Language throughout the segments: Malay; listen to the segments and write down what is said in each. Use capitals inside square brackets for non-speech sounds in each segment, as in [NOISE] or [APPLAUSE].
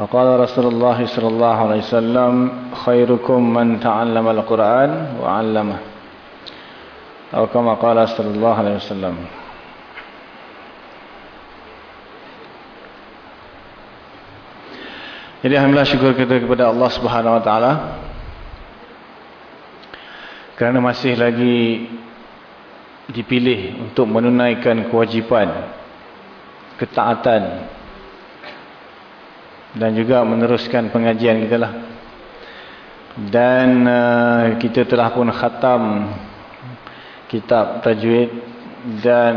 وقال رسول الله صلى الله عليه وسلم خيركم من تعلم القرآن وعلمه أو كما قال صلى الله عليه وسلم Jadi alhamdulillah syukur kita kepada Allah Subhanahu wa taala kerana masih lagi dipilih untuk menunaikan kewajipan ketaatan dan juga meneruskan pengajian kita lah. Dan uh, kita telah pun khatam kitab tajwid dan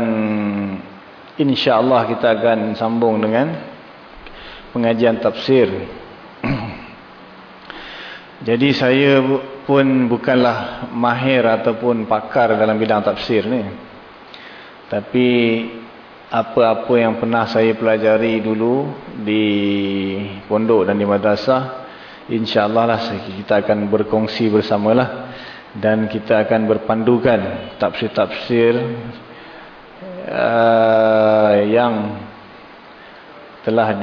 insya-Allah kita akan sambung dengan pengajian tafsir. [CLEARS THROAT] Jadi saya pun bukanlah mahir ataupun pakar dalam bidang tafsir ni. Tapi apa-apa yang pernah saya pelajari dulu di pondok dan di madrasah insya-Allah lah kita akan berkongsi bersamalah dan kita akan berpandukan tafsir-tafsir uh, yang telah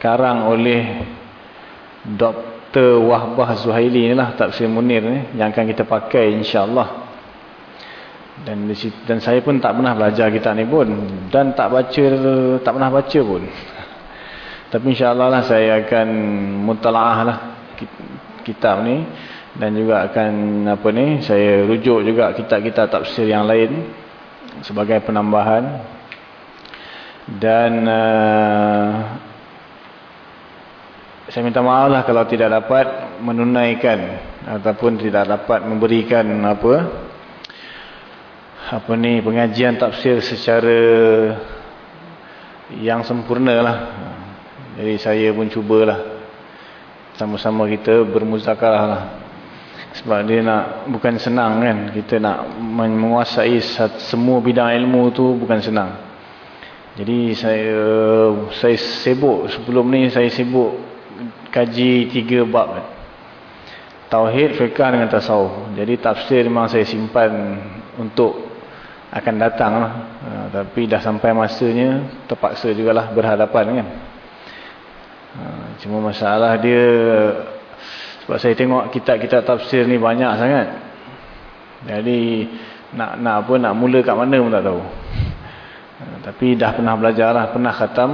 dikarang oleh Dr. Wahbah Zuhaili ni lah tafsir Munir ni yang akan kita pakai insya-Allah dan dan saya pun tak pernah belajar kitab ni pun. Dan tak baca tak pernah baca pun. [LAUGHS] Tapi insyaallah lah saya akan mutalaah lah kitab ni. Dan juga akan apa ni saya rujuk juga kitab-kitab tafsir yang lain sebagai penambahan. Dan uh, saya minta maaf lah kalau tidak dapat menunaikan ataupun tidak dapat memberikan apa apa ni pengajian tafsir secara yang sempurna lah. Jadi saya pun cubalah sama-sama kita bermuzakarah lah. Sebab dia nak bukan senang kan kita nak menguasai semua bidang ilmu tu bukan senang. Jadi saya saya sibuk sebelum ni saya sibuk kaji tiga bab kan. Tauhid, fiqah dengan tasawuf. Jadi tafsir memang saya simpan untuk akan datang lah. Ha, tapi dah sampai masanya terpaksa jugalah berhadapan kan. Ha, cuma masalah dia sebab saya tengok kitab-kitab tafsir ni banyak sangat. Jadi nak nak apa nak mula kat mana pun tak tahu. Ha, tapi dah pernah belajar lah, pernah khatam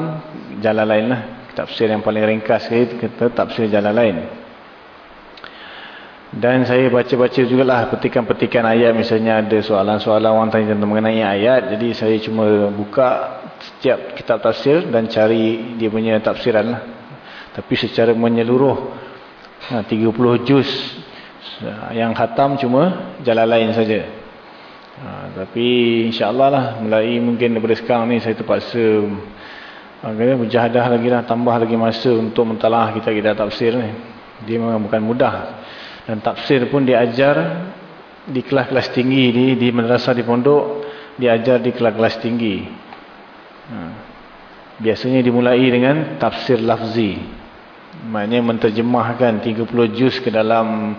jalan lain lah. Tafsir yang paling ringkas kita tafsir jalan lain. Dan saya baca-baca juga lah petikan-petikan ayat misalnya ada soalan-soalan orang tanya tentang mengenai ayat. Jadi saya cuma buka setiap kitab tafsir dan cari dia punya tafsiran lah. Tapi secara menyeluruh 30 ha, juz yang khatam cuma jalan lain saja. Ha, tapi insyaAllah lah mulai mungkin daripada sekarang ni saya terpaksa okay, berjahadah lagi lah tambah lagi masa untuk mentalah kita-kita tafsir ni. Dia memang bukan mudah. Dan tafsir pun diajar di kelas-kelas tinggi di di madrasah di pondok diajar di kelas-kelas tinggi. Ha. Biasanya dimulai dengan tafsir lafzi. Maknanya menterjemahkan 30 juz ke dalam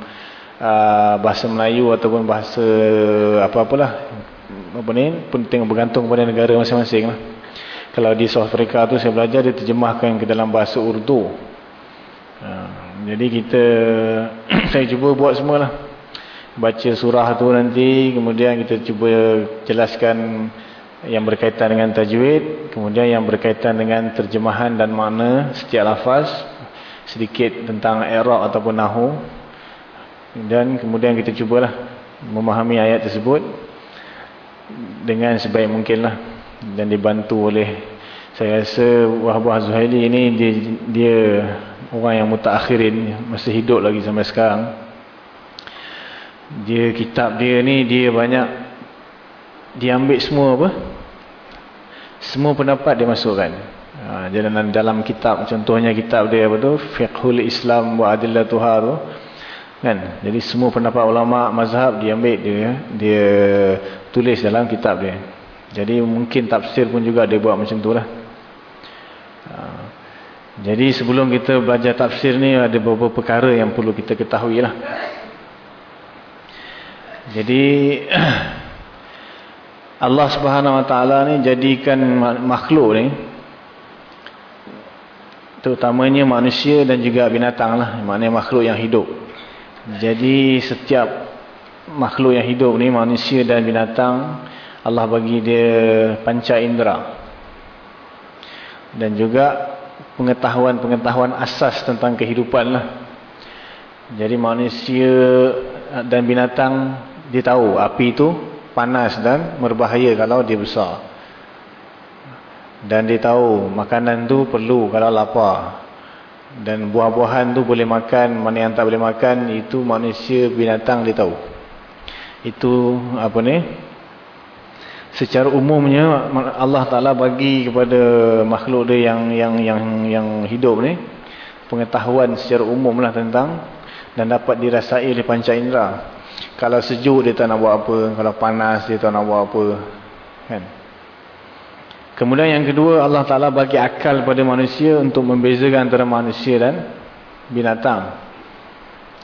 uh, bahasa Melayu ataupun bahasa apa-apalah. Apa ni? Pun tengok bergantung pada negara masing-masing lah. Kalau di South Africa tu saya belajar dia terjemahkan ke dalam bahasa Urdu. Ha. Jadi kita [CLEARS THROAT] saya cuba buat semualah. Baca surah tu nanti, kemudian kita cuba jelaskan yang berkaitan dengan tajwid, kemudian yang berkaitan dengan terjemahan dan makna setiap lafaz. sedikit tentang Iraq ataupun Nahu dan kemudian kita cubalah memahami ayat tersebut dengan sebaik mungkinlah dan dibantu oleh saya rasa Wahbah Zuhaili ini dia, dia orang yang mutakhirin masih hidup lagi sampai sekarang. Dia kitab dia ni dia banyak dia ambil semua apa? Semua pendapat dia masukkan. Ha, dalam, dalam kitab contohnya kitab dia apa tu? Fiqhul Islam wa Adillatuha tu. Kan? Jadi semua pendapat ulama mazhab dia ambil dia dia tulis dalam kitab dia. Jadi mungkin tafsir pun juga dia buat macam tu lah. Jadi sebelum kita belajar tafsir ni ada beberapa perkara yang perlu kita ketahui lah jadi [CLEARS THROAT] Allah subhanahu wa ta'ala ni jadikan makhluk ni terutamanya manusia dan juga binatang lah. Maknanya makhluk yang hidup. Jadi setiap makhluk yang hidup ni manusia dan binatang Allah bagi dia panca indera. Dan juga pengetahuan-pengetahuan asas tentang kehidupan lah. Jadi manusia dan binatang dia tahu api itu panas dan berbahaya kalau dia besar. Dan dia tahu makanan tu perlu kalau lapar dan buah-buahan tu boleh makan mana yang tak boleh makan itu manusia binatang dia tahu itu apa ni secara umumnya Allah Taala bagi kepada makhluk dia yang yang yang yang hidup ni pengetahuan secara umum lah tentang dan dapat dirasai oleh panca indera kalau sejuk dia tak nak buat apa kalau panas dia tak nak buat apa kan Kemudian yang kedua Allah Ta'ala bagi akal kepada manusia untuk membezakan antara manusia dan binatang.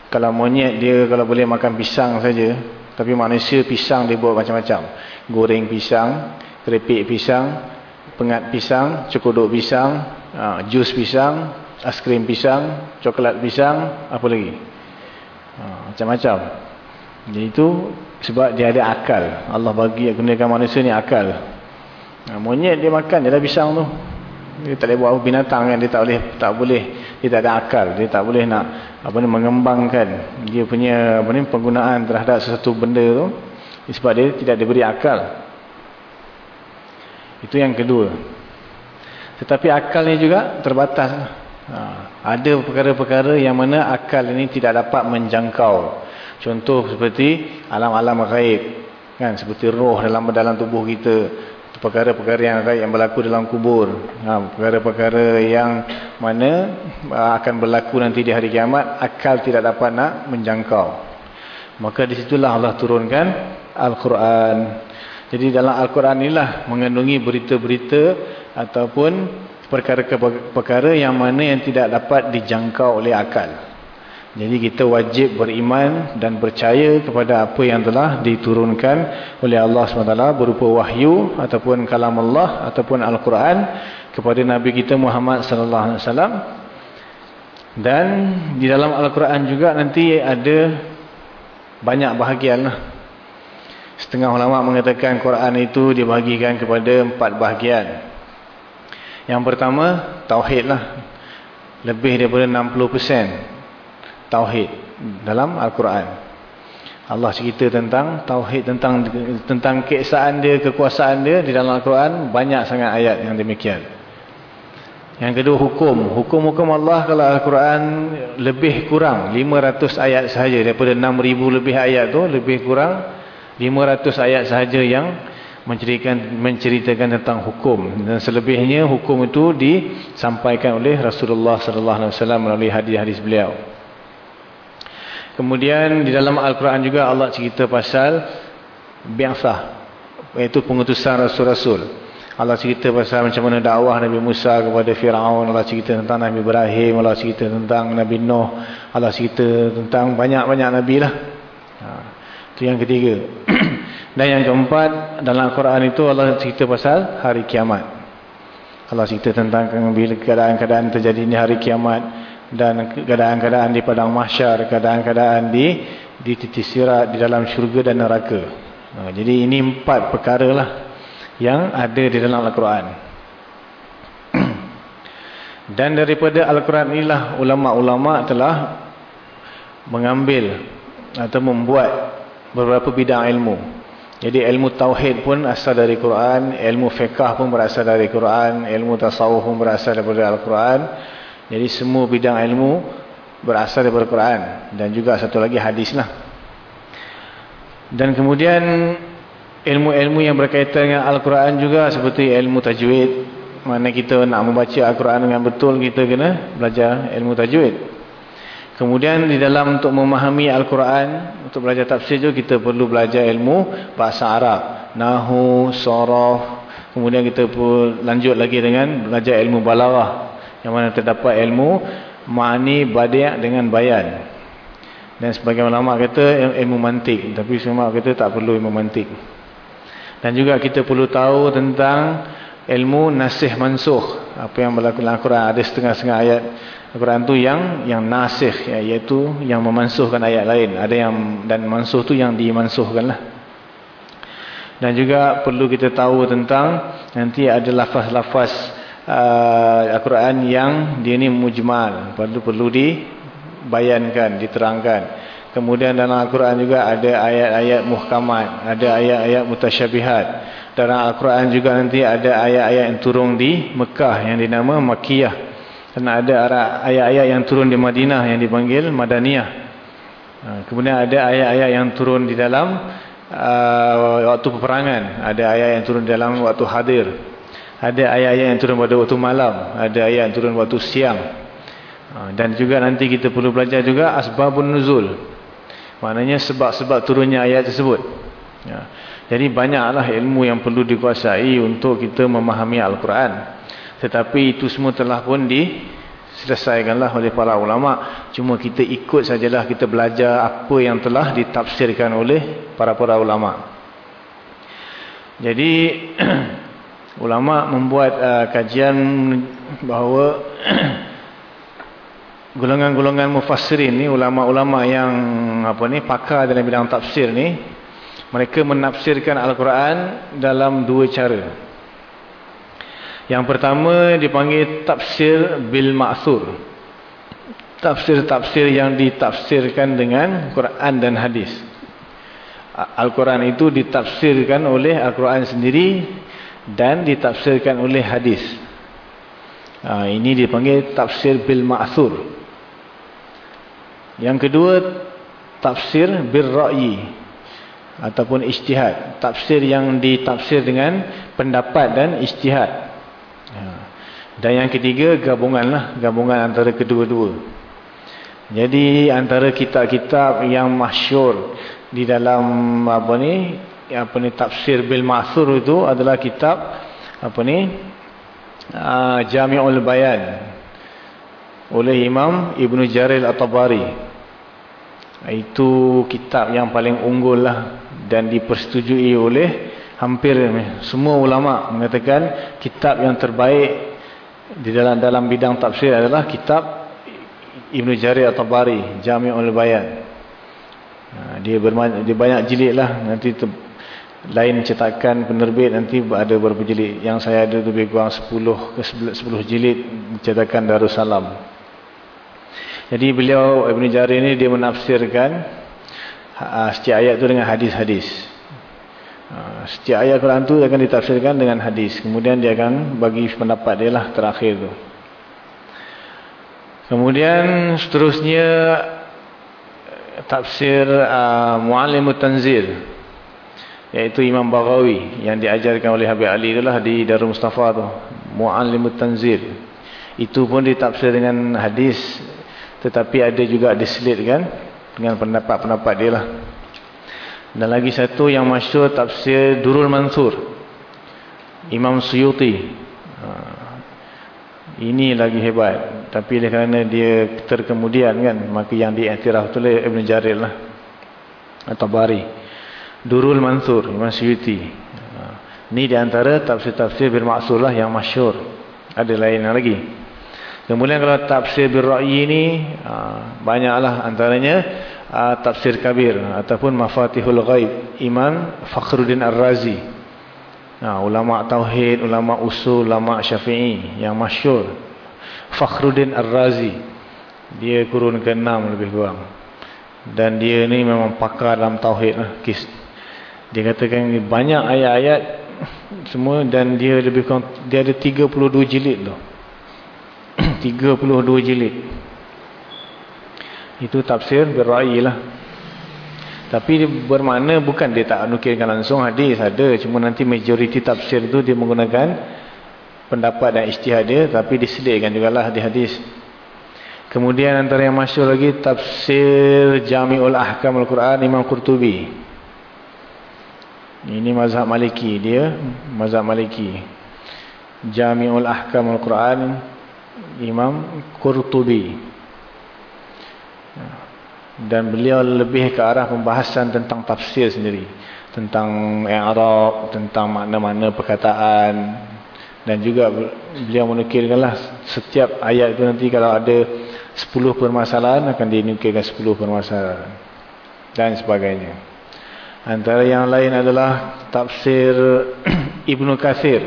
Kalau monyet dia kalau boleh makan pisang saja. Tapi manusia pisang dia buat macam-macam. Goreng pisang, keripik pisang, pengat pisang, cukuduk pisang, uh, jus pisang, askrim pisang, coklat pisang, apa lagi. Macam-macam. Uh, Jadi itu sebab dia ada akal. Allah bagi gunakan manusia ni akal. Ha, monyet dia makan je lah pisang tu. Dia tak boleh buat binatang kan. Dia tak boleh, tak boleh, dia tak ada akal. Dia tak boleh nak apa ni mengembangkan dia punya apa ni penggunaan terhadap sesuatu benda tu. Sebab dia tidak diberi akal. Itu yang kedua. Tetapi akal juga terbatas. Ha, ada perkara-perkara yang mana akal ini tidak dapat menjangkau. Contoh seperti alam-alam gaib. Kan? Seperti roh dalam dalam tubuh kita perkara-perkara yang yang berlaku dalam kubur. Ha, perkara-perkara ha, yang mana ha, akan berlaku nanti di hari kiamat akal tidak dapat nak menjangkau. Maka disitulah Allah turunkan Al-Quran. Jadi dalam Al-Quran inilah mengandungi berita-berita ataupun perkara-perkara yang mana yang tidak dapat dijangkau oleh akal jadi kita wajib beriman dan percaya kepada apa yang telah diturunkan oleh Allah SWT berupa wahyu ataupun kalam Allah ataupun Al-Quran kepada Nabi kita Muhammad SAW. Dan di dalam Al-Quran juga nanti ada banyak bahagian. Lah. Setengah ulama mengatakan Quran itu dibahagikan kepada empat bahagian. Yang pertama, Tauhid lah. Lebih daripada 60% tauhid dalam al-Quran. Allah cerita tentang tauhid tentang tentang keesaan dia, kekuasaan dia di dalam al-Quran banyak sangat ayat yang demikian. Yang kedua hukum, hukum-hukum Allah kalau al-Quran lebih kurang 500 ayat sahaja daripada 6000 lebih ayat tu lebih kurang 500 ayat sahaja yang menceritakan menceritakan tentang hukum dan selebihnya hukum itu disampaikan oleh Rasulullah sallallahu alaihi wasallam melalui hadis-hadis beliau. Kemudian di dalam Al-Quran juga Allah cerita pasal biasa, iaitu pengutusan Rasul-Rasul. Allah cerita pasal macam mana dakwah Nabi Musa kepada Fir'aun. Allah cerita tentang Nabi Ibrahim. Allah cerita tentang Nabi Nuh. Allah cerita tentang banyak-banyak Nabi lah. Ha, itu yang ketiga. [CLEARS THROAT] Dan yang keempat, dalam Al-Quran itu Allah cerita pasal hari kiamat. Allah cerita tentang keadaan-keadaan terjadi di hari kiamat dan keadaan-keadaan di padang mahsyar, keadaan-keadaan di di titik sirat di dalam syurga dan neraka. Ha, jadi ini empat perkara lah yang ada di dalam Al-Quran. [CLEARS THROAT] Dan daripada Al-Quran inilah ulama-ulama telah mengambil atau membuat beberapa bidang ilmu. Jadi ilmu tauhid pun asal dari Quran, ilmu fiqah pun berasal dari Quran, ilmu tasawuf pun berasal daripada Al-Quran. Jadi semua bidang ilmu berasal daripada Quran dan juga satu lagi hadis lah. Dan kemudian ilmu-ilmu yang berkaitan dengan Al-Quran juga seperti ilmu tajwid. Mana kita nak membaca Al-Quran dengan betul kita kena belajar ilmu tajwid. Kemudian di dalam untuk memahami Al-Quran, untuk belajar tafsir juga kita perlu belajar ilmu bahasa Arab. Nahu, Sorof. Kemudian kita pun lanjut lagi dengan belajar ilmu balarah. Yang mana terdapat ilmu ma'ani badi' dengan bayan. Dan sebagai ulama kata ilmu mantik. Tapi semua kita tak perlu ilmu mantik. Dan juga kita perlu tahu tentang ilmu nasih mansuh. Apa yang berlaku dalam Al-Quran. Ada setengah-setengah ayat Al-Quran tu yang yang nasih ya, iaitu yang memansuhkan ayat lain. Ada yang dan mansuh tu yang dimansuhkanlah. Dan juga perlu kita tahu tentang nanti ada lafaz-lafaz uh, Al-Quran yang dia ni mujmal. Perlu perlu dibayankan, diterangkan. Kemudian dalam Al-Quran juga ada ayat-ayat muhkamat, ada ayat-ayat mutasyabihat. Dalam Al-Quran juga nanti ada ayat-ayat yang turun di Mekah yang dinama Makiyah. Kerana ada ayat-ayat yang turun di Madinah yang dipanggil Madaniyah. Ha, kemudian ada ayat-ayat yang turun di dalam uh, waktu peperangan. Ada ayat yang turun di dalam waktu hadir. Ada ayat-ayat yang turun pada waktu malam. Ada ayat yang turun waktu siang. Ha, dan juga nanti kita perlu belajar juga asbabun nuzul. Maknanya sebab-sebab turunnya ayat tersebut. Ya. Jadi banyaklah ilmu yang perlu dikuasai untuk kita memahami Al-Quran. Tetapi itu semua telah pun diselesaikanlah oleh para ulama. Cuma kita ikut sajalah kita belajar apa yang telah ditafsirkan oleh para-para ulama. Jadi [CLEARS THROAT] ulama membuat uh, kajian bahawa [CLEARS THROAT] golongan-golongan mufassirin ni ulama-ulama yang apa ni pakar dalam bidang tafsir ni mereka menafsirkan al-Quran dalam dua cara. Yang pertama dipanggil tafsir bil ma'thur. Tafsir-tafsir yang ditafsirkan dengan Quran dan hadis. Al-Quran itu ditafsirkan oleh Al-Quran sendiri dan ditafsirkan oleh hadis. Ha, ini dipanggil tafsir bil ma'thur. Yang kedua tafsir bil ra'yi ataupun ijtihad. Tafsir yang ditafsir dengan pendapat dan ijtihad. Ya. Dan yang ketiga gabunganlah gabungan antara kedua-dua. Jadi antara kitab-kitab yang masyur di dalam apa ni apa ni tafsir bil ma'thur itu adalah kitab apa ni uh, Jami'ul Bayan oleh Imam Ibn Jaril At-Tabari. Itu kitab yang paling unggul lah dan dipersetujui oleh hampir semua ulama mengatakan kitab yang terbaik di dalam dalam bidang tafsir adalah kitab Ibn Jarir At-Tabari Jami'ul Bayan ha, dia, dia banyak jilid lah nanti lain cetakan penerbit nanti ada beberapa jilid yang saya ada lebih kurang 10 ke 10 jilid cetakan Darussalam jadi beliau Ibn Jarir ni dia menafsirkan ha, setiap ayat tu dengan hadis-hadis Ha, setiap ayat Quran tu akan ditafsirkan dengan hadis. Kemudian dia akan bagi pendapat dia lah terakhir tu. Kemudian seterusnya tafsir uh, Mu'alimut Tanzil. Iaitu Imam Baghawi yang diajarkan oleh Habib Ali itulah di Darul Mustafa tu. Mu'alimut Tanzil. Itu pun ditafsir dengan hadis. Tetapi ada juga diselitkan dengan pendapat-pendapat dia lah. Dan lagi satu yang masyur tafsir Durul Mansur. Imam Suyuti. Ha. Ini lagi hebat. Tapi kerana dia terkemudian kan. Maka yang diiktiraf tu oleh Ibn Jarir lah. Atau Bari. Durul Mansur. Imam Suyuti. Ini ha. di antara tafsir-tafsir bermaksud lah yang masyur. Ada lain lagi. Kemudian kalau tafsir berra'yi ini. Ha, banyaklah antaranya uh, tafsir kabir ataupun mafatihul ghaib Imam Fakhruddin Ar-Razi ulama tauhid ulama usul ulama syafi'i yang masyur Fakhruddin Ar-Razi. Dia kurun ke-6 lebih kurang. Dan dia ni memang pakar dalam tauhid lah. Dia katakan banyak ayat-ayat semua dan dia lebih kurang dia ada 32 jilid tu. [CLEARS THROAT] 32 jilid. Itu tafsir berra'i lah. Tapi bermakna bukan dia tak nukilkan langsung hadis ada. Cuma nanti majoriti tafsir tu dia menggunakan pendapat dan ijtihad dia. Tapi diselitkan jugalah di hadis. Kemudian antara yang masyur lagi tafsir Jami'ul Ahkam Al-Quran Imam Qurtubi. Ini mazhab maliki dia. Mazhab maliki. Jami'ul Ahkam Al-Quran Imam Qurtubi dan beliau lebih ke arah pembahasan tentang tafsir sendiri tentang Arab tentang makna-makna perkataan dan juga beliau menukilkanlah setiap ayat itu nanti kalau ada 10 permasalahan akan dinukilkan 10 permasalahan dan sebagainya antara yang lain adalah tafsir [CLEARS THROAT] Ibnu Kathir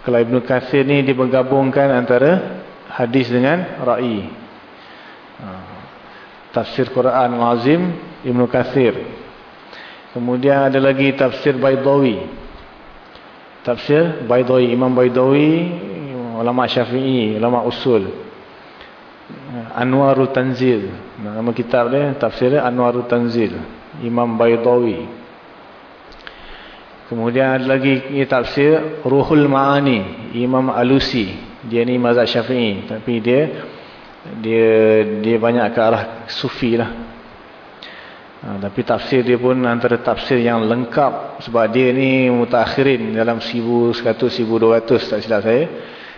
kalau Ibnu Kathir ni digabungkan antara hadis dengan ra'i. Tafsir Quran Azim Ibn Kathir kemudian ada lagi tafsir Baidawi tafsir Baidawi Imam Baidawi ulama syafi'i ulama usul. Anwarul Tanzil. Nama kitab dia tafsir Anwarul Tanzil. Imam Baidawi kemudian ada lagi tafsir Ruhul Ma'ani Imam Alusi dia ni mazhab syafi'i tapi dia dia dia banyak ke arah sufi lah. Ha, tapi tafsir dia pun antara tafsir yang lengkap sebab dia ni mutakhirin dalam 1100-1200 tak silap saya.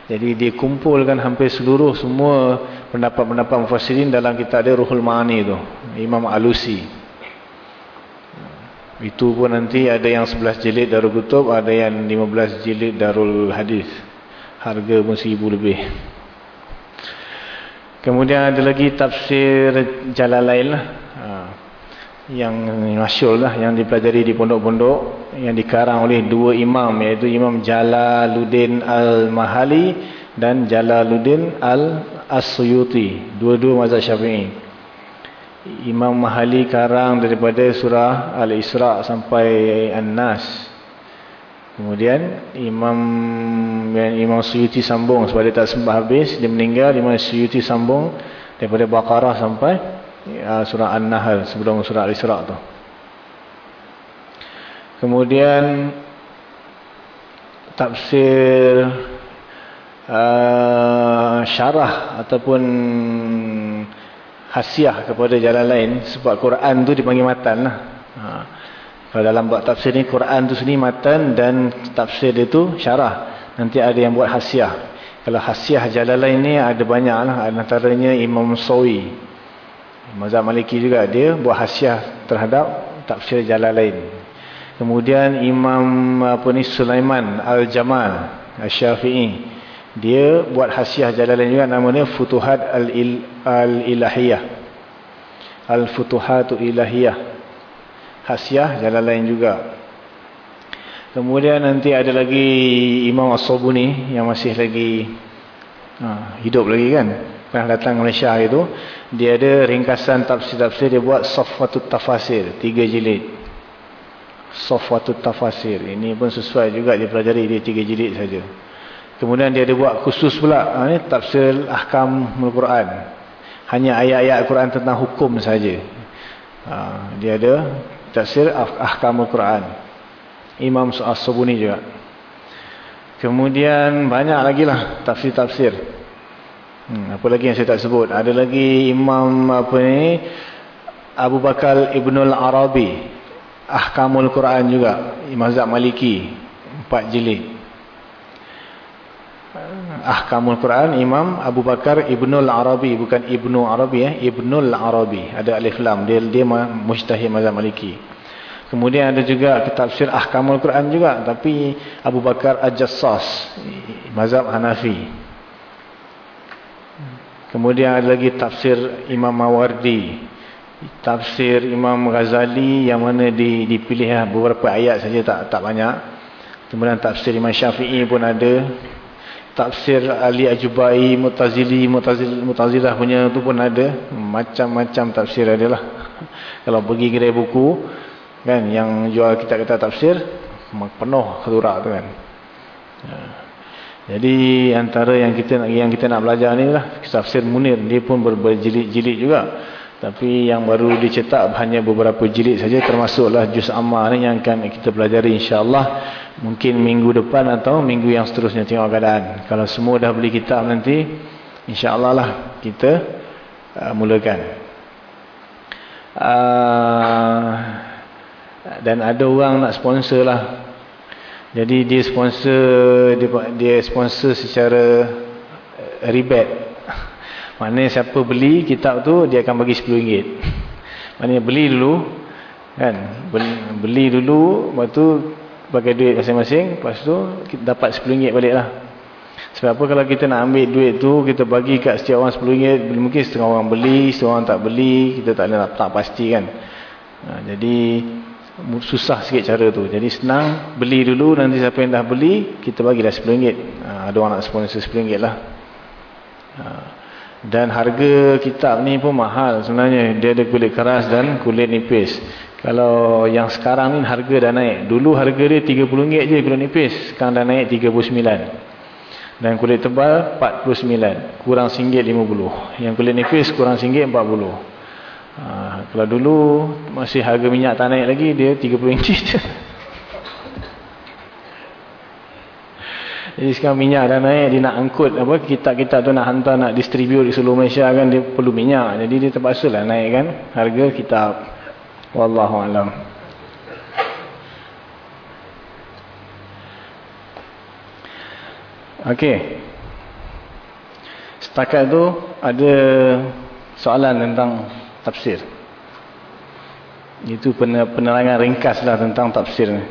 Jadi dia kumpulkan hampir seluruh semua pendapat-pendapat mufassirin dalam kitab dia Ruhul Ma'ani tu Imam Alusi itu pun nanti ada yang 11 jilid Darul Kutub ada yang 15 jilid Darul Hadis harga pun 1000 lebih Kemudian ada lagi tafsir Jalalain lah. Ha. Yang masyur lah. Yang dipelajari di pondok-pondok. Yang dikarang oleh dua imam. Iaitu Imam Jalaluddin Al-Mahali. Dan Jalaluddin Al-Asyuti. Dua-dua mazhab syafi'i. Imam Mahali karang daripada surah Al-Isra' sampai An-Nas. Kemudian Imam Imam Suyuti sambung sebab dia tak sembah habis dia meninggal Imam Suyuti sambung daripada Baqarah sampai ya, surah An-Nahl sebelum surah Al-Isra tu. Kemudian tafsir uh, syarah ataupun hasiah kepada jalan lain sebab Quran tu dipanggil matan lah. Ha. Kalau dalam buat tafsir ni Quran tu sendiri matan dan tafsir dia tu syarah. Nanti ada yang buat hasiah. Kalau hasiah Jalalain ni ada banyak lah. Antaranya Imam Sawi. Mazhab Maliki juga dia buat hasiah terhadap tafsir Jalalain. Kemudian Imam apa ni Sulaiman Al-Jamal Al-Syafi'i. Dia buat hasiah Jalalain juga namanya Futuhat Al-Ilahiyah. Al-Futuhatu Ilahiyah. Hasiah jalan lain juga. Kemudian nanti ada lagi Imam As-Sobuni yang masih lagi ha, hidup lagi kan? Pernah datang Malaysia itu dia ada ringkasan tafsir-tafsir dia buat Sofwatut Tafasir tiga jilid. Sofwatut Tafasir. Ini pun sesuai juga dia pelajari dia tiga jilid saja kemudian dia ada buat khusus pula. Ha, ni, tafsir Ahkam Al-Quran. Hanya ayat-ayat Al-Quran tentang hukum saja. Ha, dia ada tafsir ahkamul Quran Imam As-Subuni juga. Kemudian banyak lagi lah tafsir-tafsir. Hmm, apa lagi yang saya tak sebut? Ada lagi Imam apa ni? Abu Bakar Ibnul Arabi. Ahkamul Quran juga. Mazhab Maliki. Empat jilid Ahkamul Quran Imam Abu Bakar Ibnul Arabi bukan Ibnu Arabi eh Ibnul Arabi. Ada alif lam dia dia mujtahid mazhab Maliki. Kemudian ada juga tafsir Ahkamul Quran juga tapi Abu Bakar Al-Jassas mazhab Hanafi. Kemudian ada lagi tafsir Imam Mawardi tafsir Imam Ghazali yang mana dipilih eh, beberapa ayat saja tak tak banyak. Kemudian tafsir Imam Syafi'i pun ada tafsir Ali Ajubai, Mutazili, Mutazil, Mutazilah punya tu pun ada. Macam-macam tafsir ada lah. [LAUGHS] Kalau pergi kedai buku, kan, yang jual kitab-kitab tafsir, penuh keturak tu kan. Ya. Jadi antara yang kita yang kita nak belajar ni lah, tafsir Munir, dia pun berjilid-jilid juga. Tapi yang baru dicetak hanya beberapa jilid saja termasuklah Juz Ammar ni yang akan kita pelajari insya-Allah mungkin minggu depan atau minggu yang seterusnya tengok keadaan. Kalau semua dah beli kitab nanti insya-Allah lah kita uh, mulakan. Uh, dan ada orang nak sponsor lah. Jadi dia sponsor dia, dia sponsor secara uh, rebate [LAUGHS] mana siapa beli kitab tu dia akan bagi RM10. [LAUGHS] Mana beli dulu kan beli, beli dulu lepas tu bagi duit masing-masing lepas tu kita dapat RM10 balik lah. Sebab apa kalau kita nak ambil duit tu kita bagi kat setiap orang RM10 mungkin setengah orang beli, setengah orang tak beli kita tak nak tak pasti kan. Ha, jadi susah sikit cara tu. Jadi senang beli dulu nanti siapa yang dah beli kita bagilah RM10. Ha, ada orang nak sponsor RM10 lah. Ha. Dan harga kitab ni pun mahal sebenarnya. Dia ada kulit keras dan kulit nipis. Kalau yang sekarang ni harga dah naik. Dulu harga dia RM30 je kulit nipis. Sekarang dah naik RM39. Dan kulit tebal RM49. Kurang RM1.50. Yang kulit nipis kurang RM1.40. Ha, kalau dulu masih harga minyak tak naik lagi dia RM30 je. [LAUGHS] Jadi sekarang minyak dah naik, dia nak angkut apa kitab-kitab tu nak hantar nak distribute di seluruh Malaysia kan dia perlu minyak. Jadi dia terpaksa lah naik kan harga kitab. Wallahu alam. Okey. Setakat tu ada soalan tentang tafsir. Itu penerangan ringkas lah tentang tafsir ni.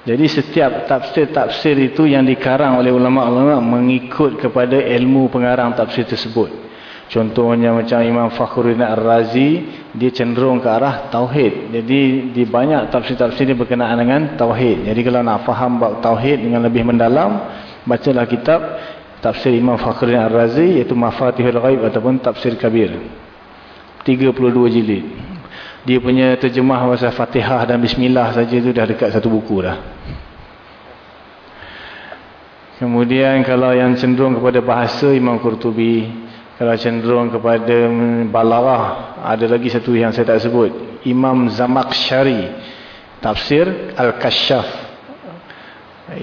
Jadi setiap tafsir-tafsir itu yang dikarang oleh ulama-ulama mengikut kepada ilmu pengarang tafsir tersebut. Contohnya macam Imam Fakhruddin Ar-Razi, dia cenderung ke arah Tauhid. Jadi di banyak tafsir-tafsir ini berkenaan dengan Tauhid. Jadi kalau nak faham bab Tauhid dengan lebih mendalam, bacalah kitab tafsir Imam Fakhruddin Ar-Razi iaitu Mafatihul Ghaib ataupun Tafsir Kabir. 32 jilid dia punya terjemah bahasa Fatihah dan Bismillah saja tu dah dekat satu buku dah. Kemudian kalau yang cenderung kepada bahasa Imam Qurtubi, kalau cenderung kepada balarah, ada lagi satu yang saya tak sebut, Imam Zamakshari, tafsir Al-Kashaf.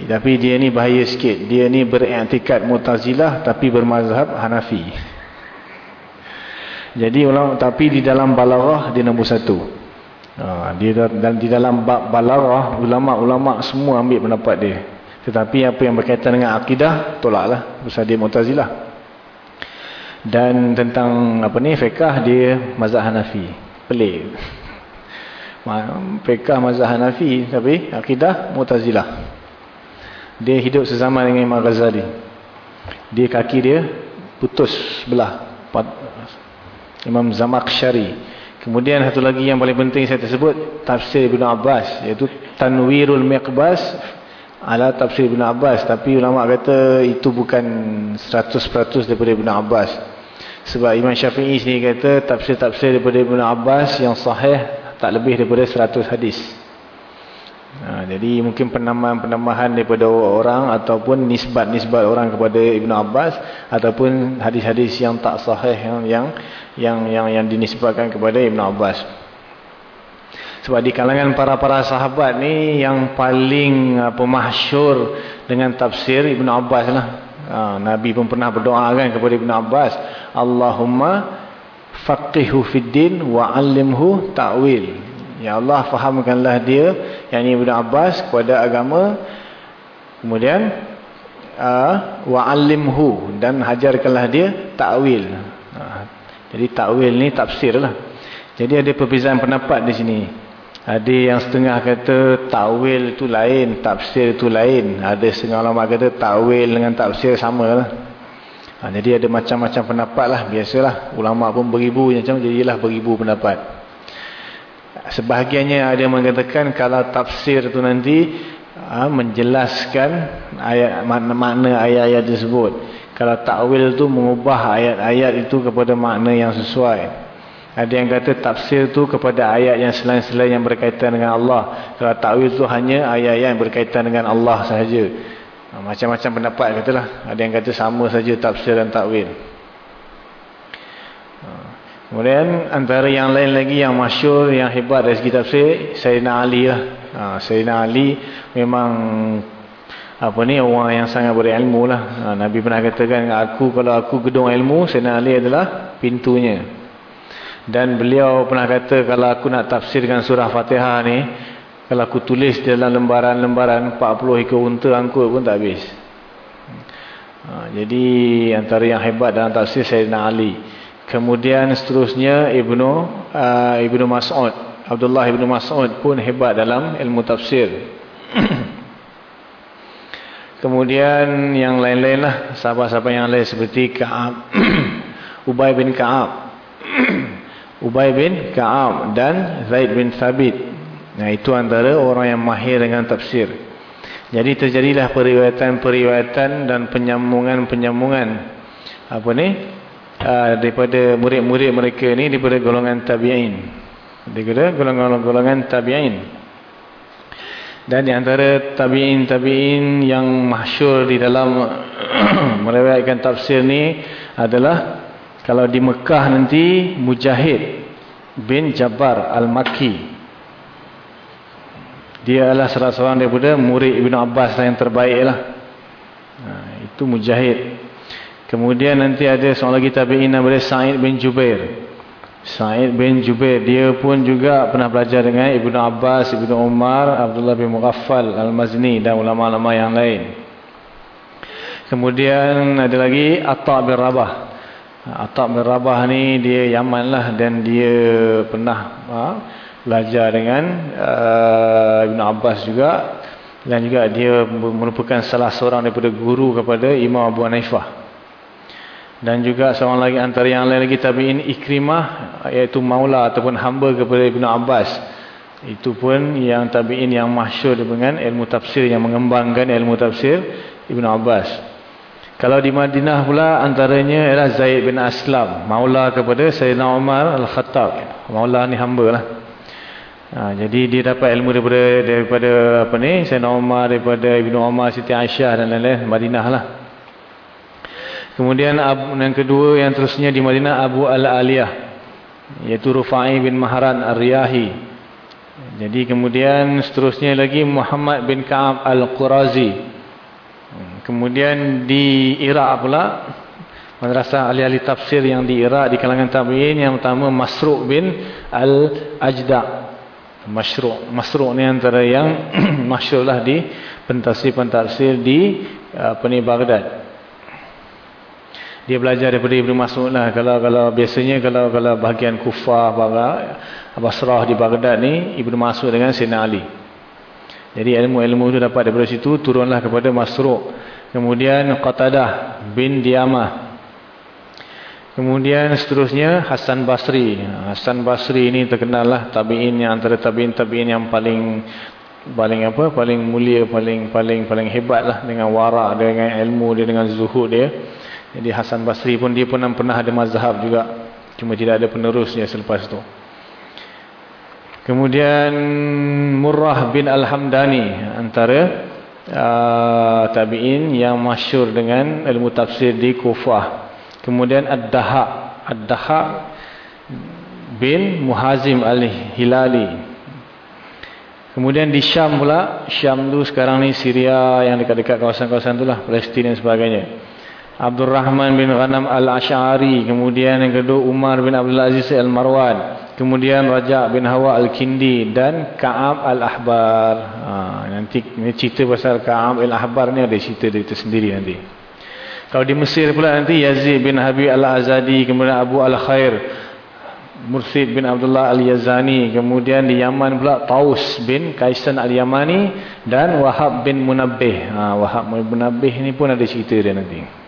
Tapi dia ni bahaya sikit. Dia ni beriktikad Mu'tazilah tapi bermazhab Hanafi. Jadi tapi di dalam balarah dia nombor satu. Ha, dia dan di dalam bab balarah ulama-ulama semua ambil pendapat dia. Tetapi apa yang berkaitan dengan akidah tolaklah pasal dia Mu'tazilah. Dan tentang apa ni fiqh dia mazhab Hanafi. Pelik. Fiqh mazhab Hanafi tapi akidah Mu'tazilah. Dia hidup sezaman dengan Imam Ghazali. Dia kaki dia putus sebelah Imam Zamakshari. Kemudian satu lagi yang paling penting saya tersebut tafsir Ibn Abbas iaitu Tanwirul Miqbas ala tafsir Ibn Abbas tapi ulama kata itu bukan 100% daripada Ibn Abbas. Sebab Imam Syafi'i sini kata tafsir-tafsir daripada Ibn Abbas yang sahih tak lebih daripada 100 hadis. Ha, jadi mungkin penambahan-penambahan daripada orang ataupun nisbat-nisbat orang kepada Ibn Abbas ataupun hadis-hadis yang tak sahih yang, yang yang yang yang dinisbatkan kepada Ibn Abbas. Sebab di kalangan para-para sahabat ni yang paling apa mahsyur dengan tafsir Ibn Abbas lah. Ha, Nabi pun pernah berdoa kan kepada Ibn Abbas, Allahumma faqihu fid din wa 'allimhu ta'wil. Ya Allah fahamkanlah dia yang Ibn Abbas kepada agama kemudian uh, wa'allimhu dan hajarkanlah dia ta'wil uh, jadi ta'wil ni tafsir lah jadi ada perbezaan pendapat di sini ada yang setengah kata ta'wil itu lain tafsir itu lain. Ada setengah ulama kata ta'wil dengan tafsir sama lah. Uh, jadi ada macam-macam pendapat lah. Biasalah ulama pun beribu macam jadilah beribu pendapat. Sebahagiannya ada yang mengatakan kalau tafsir itu nanti ha, menjelaskan ayat makna-makna ayat-ayat tersebut. Kalau takwil itu mengubah ayat-ayat itu kepada makna yang sesuai ada yang kata tafsir itu kepada ayat yang selain-selain yang berkaitan dengan Allah kalau takwil itu hanya ayat-ayat yang berkaitan dengan Allah sahaja ha, macam-macam pendapat katalah ada yang kata sama saja tafsir dan takwil Kemudian antara yang lain lagi yang masyur, yang hebat dari segi tafsir, Sayyidina Ali lah. Ha, Sayyidina Ali memang apa ni orang yang sangat berilmu lah. Ha, Nabi pernah katakan aku kalau aku gedung ilmu, Sayyidina Ali adalah pintunya. Dan beliau pernah kata kalau aku nak tafsirkan surah Fatihah ni, kalau aku tulis dalam lembaran-lembaran 40 ekor unta angkut pun tak habis. Ha, jadi antara yang hebat dalam tafsir Sayyidina Ali. Kemudian seterusnya Ibnu uh, Ibnu Mas'ud, Abdullah Ibnu Mas'ud pun hebat dalam ilmu tafsir. [COUGHS] Kemudian yang lain-lain lah, sahabat-sahabat yang lain seperti Ka'ab, [COUGHS] Ubay bin Ka'ab, [COUGHS] Ubay bin Ka'ab dan Zaid bin Thabit. Nah itu antara orang yang mahir dengan tafsir. Jadi terjadilah periwayatan-periwayatan dan penyambungan-penyambungan apa ni? uh, daripada murid-murid mereka ni daripada golongan tabi'in daripada golongan-golongan tabi'in dan di antara tabi'in-tabi'in yang masyur di dalam [CLEARS THROAT] meriwayatkan tafsir ni adalah kalau di Mekah nanti Mujahid bin Jabbar Al-Makki dia adalah salah seorang daripada murid Ibn Abbas yang terbaik lah. Nah, itu Mujahid Kemudian nanti ada seorang lagi tabi'in nama dia Sa'id bin Jubair. Sa'id bin Jubair. Dia pun juga pernah belajar dengan Ibnu Abbas, Ibnu Umar, Abdullah bin Mughaffal, Al-Mazni dan ulama-ulama yang lain. Kemudian ada lagi Atta' bin Rabah. Atta' bin Rabah ni dia Yaman lah dan dia pernah ha, belajar dengan uh, Ibnu Abbas juga. Dan juga dia merupakan salah seorang daripada guru kepada Imam Abu Hanifah. Dan juga seorang lagi antara yang lain lagi tabi'in Ikrimah iaitu maula ataupun hamba kepada Ibn Abbas. Itu pun yang tabi'in yang masyur dengan ilmu tafsir yang mengembangkan ilmu tafsir Ibn Abbas. Kalau di Madinah pula antaranya ialah Zaid bin Aslam, maula kepada Sayyidina Umar Al-Khattab. Maula ni hamba lah. Ha, jadi dia dapat ilmu daripada daripada apa ni Sayyidina Umar daripada Ibn Umar Siti Aisyah dan lain-lain Madinah lah. Kemudian yang kedua yang terusnya di Madinah Abu Al-Aliyah yaitu Rufai bin Mahran Ar-Riyahi. Jadi kemudian seterusnya lagi Muhammad bin Ka'ab Al-Qurazi. Kemudian di Iraq pula madrasah ahli-ahli tafsir yang di Iraq di kalangan tabi'in yang pertama Masruq bin Al-Ajda. Masruq, Masruq ni antara yang [CLEARS THROAT] masyhurlah di pentafsir-pentafsir di apa ni Baghdad. Dia belajar daripada Ibnu Mas'ud lah. Kalau kalau biasanya kalau kalau bahagian Kufah Basrah di Baghdad ni Ibnu Mas'ud dengan Sayyidina Ali. Jadi ilmu-ilmu itu dapat daripada situ turunlah kepada Masruq kemudian Qatadah bin Diamah kemudian seterusnya Hasan Basri Hasan Basri ini terkenal lah tabi'in yang antara tabi'in-tabi'in yang paling paling apa paling mulia paling paling paling hebat lah dengan warak dengan ilmu dia dengan zuhud dia jadi Hasan Basri pun dia pun pernah ada mazhab juga. Cuma tidak ada penerusnya selepas itu. Kemudian Murrah bin Al-Hamdani antara uh, tabi'in yang masyur dengan ilmu tafsir di Kufah. Kemudian Ad-Dahak. Ad-Dahak bin Muhazim Al-Hilali. Kemudian di Syam pula. Syam tu sekarang ni Syria yang dekat-dekat kawasan-kawasan tu lah. Palestin dan sebagainya. Abdul Rahman bin Ghanam Al-Ash'ari. Kemudian yang kedua Umar bin Abdul Aziz Al-Marwan. Kemudian Raja bin Hawa Al-Kindi. Dan Ka'ab Al-Ahbar. Ha, nanti cerita pasal Ka'ab Al-Ahbar ni ada cerita dia sendiri nanti. Kalau di Mesir pula nanti Yazid bin Habib Al-Azadi. Kemudian Abu Al-Khair. Mursid bin Abdullah Al-Yazani. Kemudian di Yaman pula Taus bin Kaisan Al-Yamani. Dan Wahab bin Munabbih. Ha, Wahab bin Munabbih ni pun ada cerita dia nanti.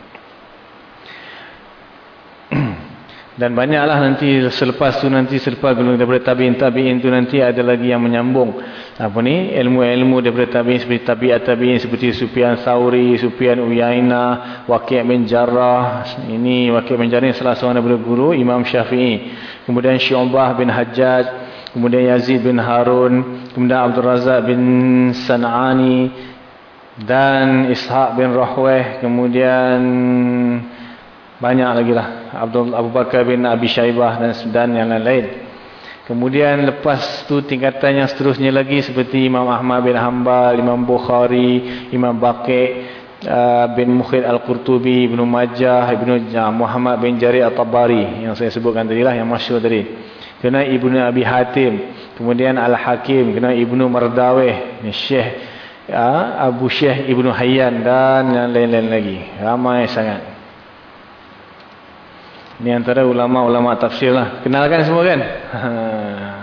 Dan banyaklah nanti selepas tu nanti selepas daripada tabi'in tabi'in tu nanti ada lagi yang menyambung. Apa ni? Ilmu-ilmu daripada tabi'in seperti tabi'at tabi'in seperti Sufyan Sauri, Sufyan Uyainah, Waqi' bin Jarrah. Ini Waqi' bin Jarrah salah seorang daripada guru Imam Syafi'i. Kemudian Syu'bah bin Hajjaj, kemudian Yazid bin Harun, kemudian Abdul Razak bin San'ani dan Ishaq bin Rahweh, kemudian banyak lagi lah. Abdul Abu Bakar bin Abi Shaybah dan dan yang lain-lain. Kemudian lepas tu tingkatan yang seterusnya lagi seperti Imam Ahmad bin Hanbal, Imam Bukhari, Imam Baqi uh, bin Mukhid Al-Qurtubi, Ibn Majah, Ibn Muhammad bin Jari At-Tabari yang saya sebutkan tadi lah, yang masyur tadi. Kena Ibn Abi Hatim, kemudian Al-Hakim, kena Ibn Mardawih, Syekh uh, Abu Syekh Ibn Hayyan dan yang lain-lain lagi. Ramai sangat. Ini antara ulama-ulama tafsir lah. Kenalkan semua kan? [LAUGHS]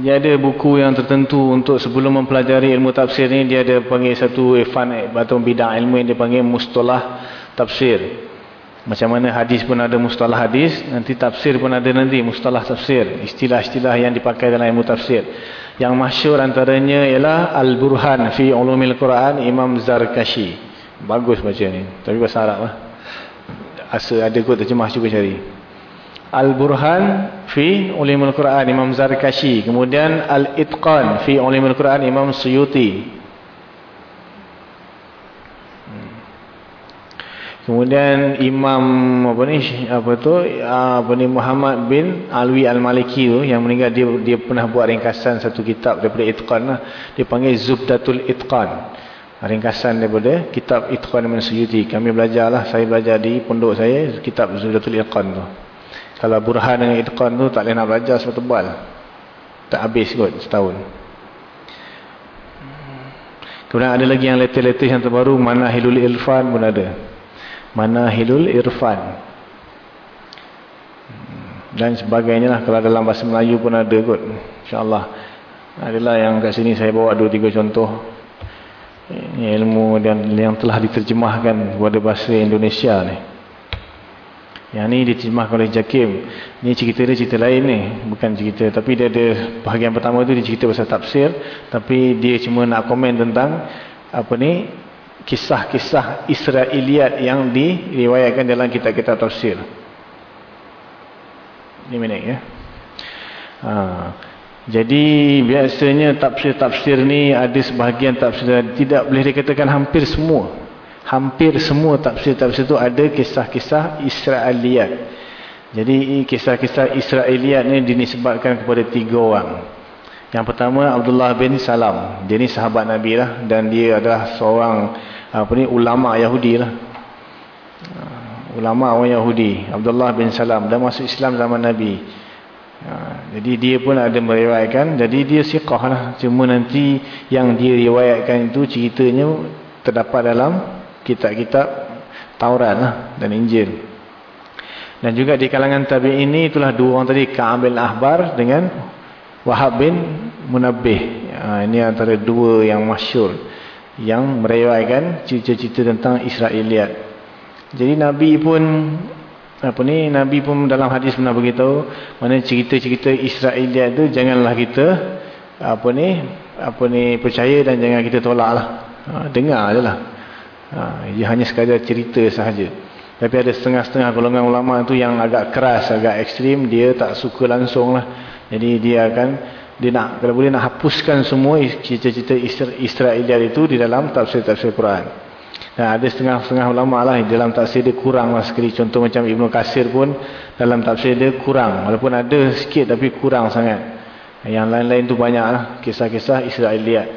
Dia ada buku yang tertentu untuk sebelum mempelajari ilmu tafsir ni dia ada panggil satu fan atau bidang ilmu yang dia panggil mustalah tafsir. Macam mana hadis pun ada mustalah hadis, nanti tafsir pun ada nanti mustalah tafsir. Istilah-istilah yang dipakai dalam ilmu tafsir. Yang masyur antaranya ialah Al-Burhan fi Ulumil Quran Imam Zarkashi. Bagus baca ni. Tapi bahasa Arab lah. Asa ada kot terjemah cuba cari. Al-Burhan fi Ulumil Quran Imam Zarkashi. Kemudian Al-Itqan fi Ulumil Quran Imam Suyuti. Kemudian Imam apa ni apa tu apa ni Muhammad bin Alwi Al-Maliki tu yang meninggal dia dia pernah buat ringkasan satu kitab daripada Itqan lah. Dia panggil Zubdatul Itqan. Ringkasan daripada kitab Itqan Ibn Suyuti. Kami belajarlah, saya belajar di pondok saya kitab Zubdatul Itqan tu. Kalau Burhan dengan Itqan tu tak boleh nak belajar sebab tebal. Tak habis kot setahun. Kemudian ada lagi yang letter-letter yang terbaru Manahilul Ilfan pun ada. Manahilul Irfan. Dan sebagainya lah kalau dalam bahasa Melayu pun ada kot. insyaAllah. Adalah yang kat sini saya bawa dua tiga contoh. Ini ilmu dan yang telah diterjemahkan kepada bahasa Indonesia ni. Yang ni diterjemahkan oleh Jakim. Ni cerita dia cerita lain ni. Bukan cerita tapi dia ada bahagian pertama tu dia cerita pasal tafsir. Tapi dia cuma nak komen tentang apa ni kisah-kisah Israeliat yang diriwayatkan dalam kitab-kitab tafsir. Ini menarik ya. Ha. Jadi biasanya tafsir-tafsir ni ada sebahagian tafsir tidak boleh dikatakan hampir semua. Hampir semua tafsir-tafsir itu ada kisah-kisah Israeliat. Jadi kisah-kisah Israeliat ni dinisbatkan kepada tiga orang. Yang pertama Abdullah bin Salam. Dia ni sahabat Nabi lah dan dia adalah seorang apa ni ulama Yahudi lah. Ulama orang Yahudi, Abdullah bin Salam dan masuk Islam zaman Nabi. jadi dia pun ada meriwayatkan, jadi dia siqah lah. Cuma nanti yang dia riwayatkan itu ceritanya terdapat dalam kitab-kitab Taurat lah dan Injil. Dan juga di kalangan tabi ini itulah dua orang tadi Ka'ab bin Ahbar dengan Wahab bin Munabbih. Ha, ini antara dua yang masyur yang meriwayatkan cerita-cerita tentang Israeliat. Jadi Nabi pun apa ni Nabi pun dalam hadis pernah beritahu mana cerita-cerita Israeliat tu janganlah kita apa ni apa ni percaya dan jangan kita tolaklah. Ha, dengar ajalah. Ha, ia hanya sekadar cerita sahaja. Tapi ada setengah-setengah golongan ulama tu yang agak keras, agak ekstrim, dia tak suka langsung lah. Jadi dia akan, dia nak, kalau boleh nak hapuskan semua cerita-cerita Israeliat itu di dalam tafsir-tafsir Quran. Nah, ada setengah-setengah ulama lah dalam tafsir dia kurang lah sekali. Contoh macam Ibn Qasir pun dalam tafsir dia kurang. Walaupun ada sikit tapi kurang sangat. Yang lain-lain tu banyak lah kisah-kisah Israeliat.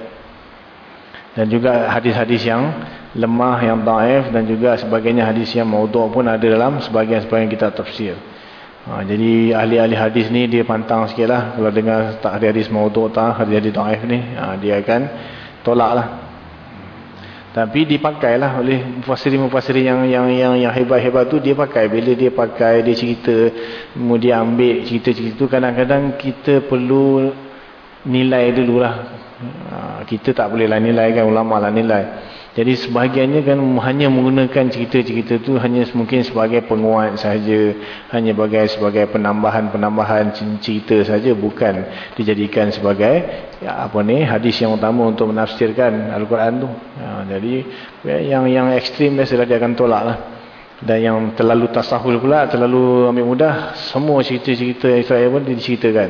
Dan juga hadis-hadis yang lemah, yang daif dan juga sebagainya hadis yang mauduk pun ada dalam sebagian-sebagian kitab tafsir. Ha, jadi ahli-ahli hadis ni dia pantang sikit lah. Kalau dengar tak hadis mauduk tak, hadis-hadis da'if ni, ha, dia akan tolak lah. Tapi dipakailah oleh mufassiri-mufassiri yang yang yang yang hebat-hebat tu dia pakai. Bila dia pakai, dia cerita, kemudian ambil cerita-cerita tu kadang-kadang kita perlu nilai dululah. Ha, kita tak bolehlah nilai kan ulama lah nilai. Jadi sebahagiannya kan hanya menggunakan cerita-cerita tu hanya mungkin sebagai penguat sahaja, hanya sebagai sebagai penambahan-penambahan cerita saja bukan dijadikan sebagai ya, apa ni hadis yang utama untuk menafsirkan Al-Quran tu. Ha, jadi ya, yang yang ekstrim biasalah dia akan tolak lah. Dan yang terlalu tasahul pula, terlalu ambil mudah, semua cerita-cerita Israel pun diceritakan.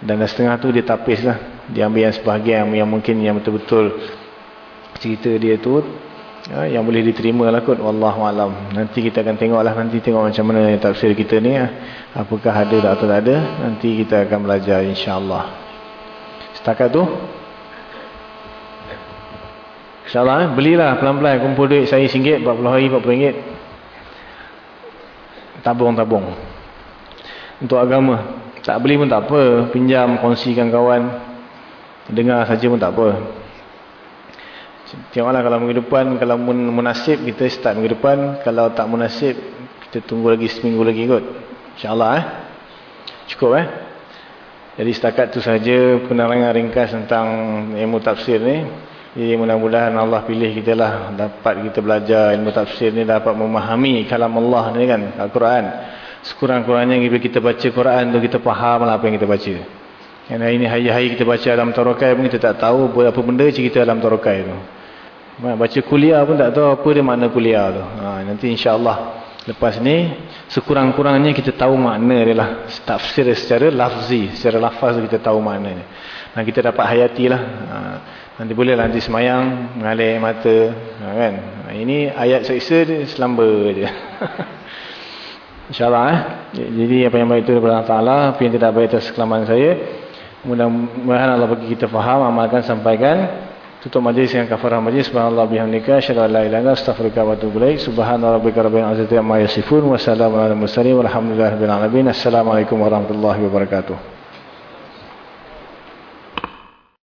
Dan setengah tu dia tapis lah. Dia ambil yang sebahagian yang mungkin yang betul-betul cerita dia tu ya, yang boleh diterima lah kot. Wallahualam nanti kita akan tengok lah. Nanti tengok macam mana tafsir kita ni ya. apakah ada atau tak ada. Nanti kita akan belajar insyaAllah. Setakat tu. insyaAllah eh? belilah pelan-pelan. Kumpul duit saya RM1 40 hari RM40 tabung-tabung. Untuk agama tak beli pun tak apa pinjam kongsikan kawan dengar saja pun tak apa Tengoklah kalau minggu depan kalau munasib kita start minggu depan kalau tak munasib kita tunggu lagi seminggu lagi kot. Insya-Allah eh. Cukup eh. Jadi setakat tu saja penerangan ringkas tentang ilmu tafsir ni. Jadi mudah-mudahan Allah pilih kita lah dapat kita belajar ilmu tafsir ni dapat memahami kalam Allah ni kan Al-Quran. Sekurang-kurangnya bila kita baca Quran tu kita faham lah apa yang kita baca. Yang hari ni hari-hari kita baca dalam Tarokai pun kita tak tahu apa benda cerita dalam Tarokai tu. Baca kuliah pun tak tahu apa dia makna kuliah tu. Ha, nanti insyaAllah lepas ni sekurang-kurangnya kita tahu makna dia lah. Tafsir secara lafzi, secara lafaz kita tahu makna dia. Dan kita dapat hayati lah. Ha, nanti boleh lah nanti semayang, mengalir mata. Ha, kan? Ini ayat seksa dia selamba je. [LAUGHS] InsyaAllah eh. Jadi apa yang baik itu daripada Allah Ta'ala. Apa yang tidak baik itu sekelaman saya. Mudah-mudahan Allah bagi kita faham, amalkan, sampaikan. Tutup majlis dengan kafarah majlis. Subhanallah bihamdika. Asyadu ala ilana. Astaghfirullah wa atubu ilaih. Subhanallah yasifun. Wassalamualaikum warahmatullahi wabarakatuh. Assalamualaikum warahmatullahi wabarakatuh.